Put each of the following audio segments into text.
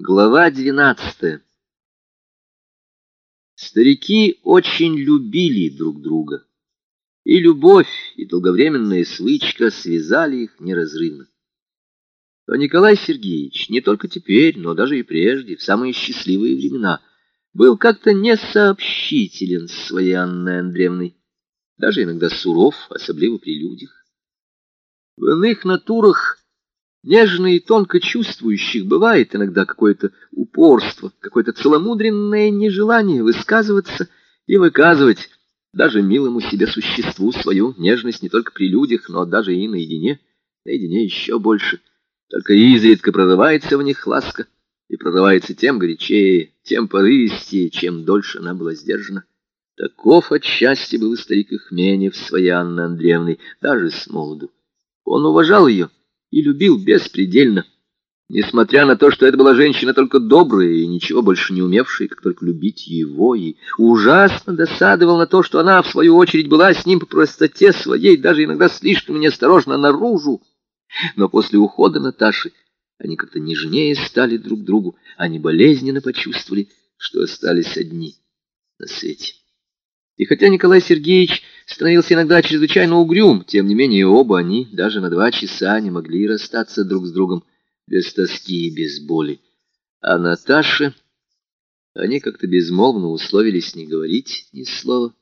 Глава двенадцатая Старики очень любили друг друга, и любовь, и долговременная свычка связали их неразрывно. Но Николай Сергеевич не только теперь, но даже и прежде, в самые счастливые времена, был как-то несообщителен с своей Анной Андреевной, даже иногда суров, особливо при людях. В иных натурах нежно и тонко чувствующих бывает иногда какое-то упорство, какое-то целомудренное нежелание высказываться и выказывать даже милому себе существу свою нежность не только при людях, но даже и наедине, наедине еще больше. Только изредка прорывается в них ласка, и прорывается тем горячее, тем порывистее, чем дольше она была сдержана. Таков отчасти был и старик Ихменев своей Анны Андреевны, даже с молоду. Он уважал ее, и любил беспредельно, несмотря на то, что это была женщина только добрая и ничего больше не умевшая, как только любить его, и ужасно досадовал на то, что она, в свою очередь, была с ним по простоте своей, даже иногда слишком неосторожно наружу. Но после ухода Наташи они как-то нежнее стали друг другу, они болезненно почувствовали, что остались одни на свете. И хотя Николай Сергеевич становился иногда чрезвычайно угрюм, тем не менее оба они даже на два часа не могли расстаться друг с другом без тоски и без боли. А Наташе они как-то безмолвно условились не говорить ни слова,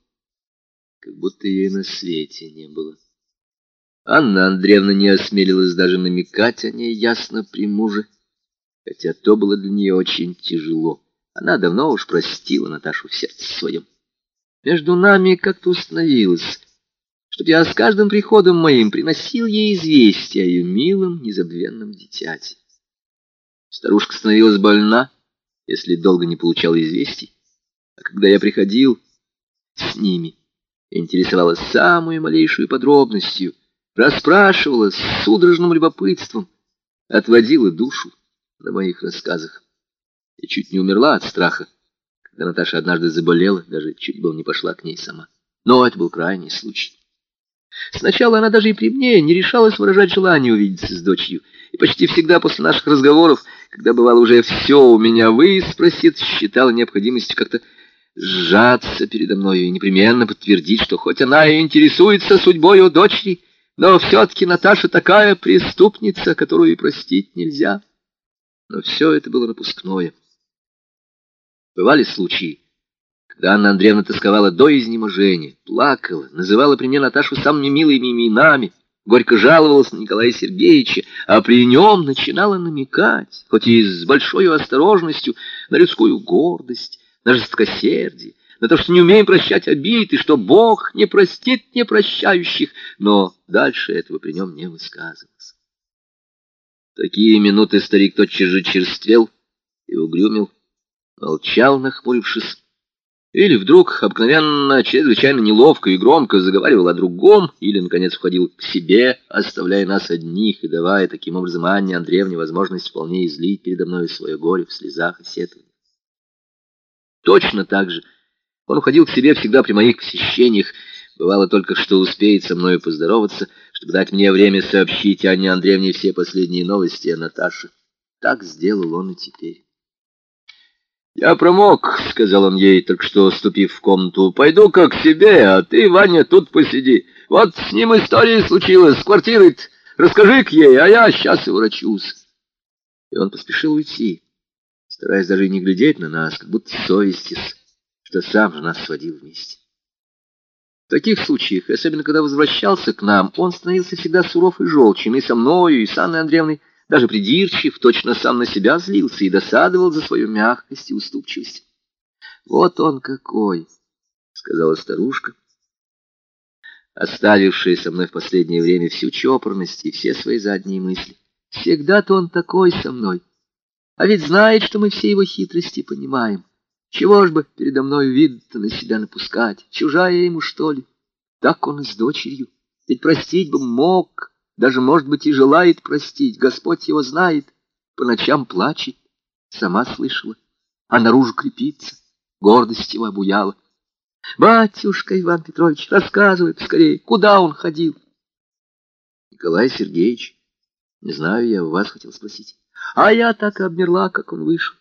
как будто ее на свете не было. Анна Андреевна не осмелилась даже намекать о ней ясно при муже, хотя то было для нее очень тяжело. Она давно уж простила Наташу в сердце своем. Между нами как-то установилось, что я с каждым приходом моим приносил ей известие о ее милом, незабвенном дитяте. Старушка становилась больна, если долго не получала известий, а когда я приходил с ними, интересовалась самую малейшую подробностью, расспрашивала с судорожным любопытством, отводила душу на моих рассказах. Я чуть не умерла от страха, когда Наташа однажды заболела, даже чуть было не пошла к ней сама. Но это был крайний случай. Сначала она даже и при мне не решалась выражать желание увидеться с дочерью. И почти всегда после наших разговоров, когда бывало уже все у меня выспросит, считала необходимостью как-то сжаться передо мною и непременно подтвердить, что хоть она и интересуется судьбой у дочери, но все-таки Наташа такая преступница, которую и простить нельзя. Но все это было напускное. Бывали случаи, когда Анна Андреевна тосковала до изнеможения, плакала, называла при мне Наташу самыми милыми именами, горько жаловалась на Николая Сергеевича, а при нем начинала намекать, хоть и с большой осторожностью, на людскую гордость, на жесткосердие, на то, что не умеем прощать обид, и что Бог не простит непрощающих, но дальше этого при нем не высказывалось. такие минуты старик тотчас же черствел и угрюмил, молчал, нахмурившись, или вдруг обыкновенно, чрезвычайно неловко и громко заговаривал о другом, или, наконец, входил к себе, оставляя нас одних и давая таким образом Анне Андреевне возможность вполне излить передо мной свое горе в слезах и сетованиях. Точно так же он уходил к себе всегда при моих посещениях, бывало только, что успеет со мною поздороваться, чтобы дать мне время сообщить Анне Андреевне все последние новости о Наташе. Так сделал он и теперь. «Я промок», — сказал он ей, только что ступив в комнату. «Пойду как к себе, а ты, Ваня, тут посиди. Вот с ним история случилась, с квартиры Расскажи к ей, а я сейчас и врачусь». И он поспешил уйти, стараясь даже не глядеть на нас, как будто совестись, что сам же нас сводил вместе. В таких случаях, особенно когда возвращался к нам, он становился всегда суров и желчен, и со мною, и с Анной Андреевной, даже придирчив, точно сам на себя злился и досадовал за свою мягкость и уступчивость. «Вот он какой!» — сказала старушка, оставившая со мной в последнее время всю чопорность и все свои задние мысли. «Всегда-то он такой со мной, а ведь знает, что мы все его хитрости понимаем. Чего ж бы передо мной вид-то на себя напускать? Чужая ему, что ли? Так он и с дочерью. Ведь простить бы мог, даже, может быть, и желает простить. Господь его знает. По ночам плачет. Сама слышала. А наружу крепится. Гордость его обуяла. Батюшка Иван Петрович, рассказывай скорее, куда он ходил? Николай Сергеевич, не знаю, я у вас хотел спросить. А я так и обмерла, как он вышел.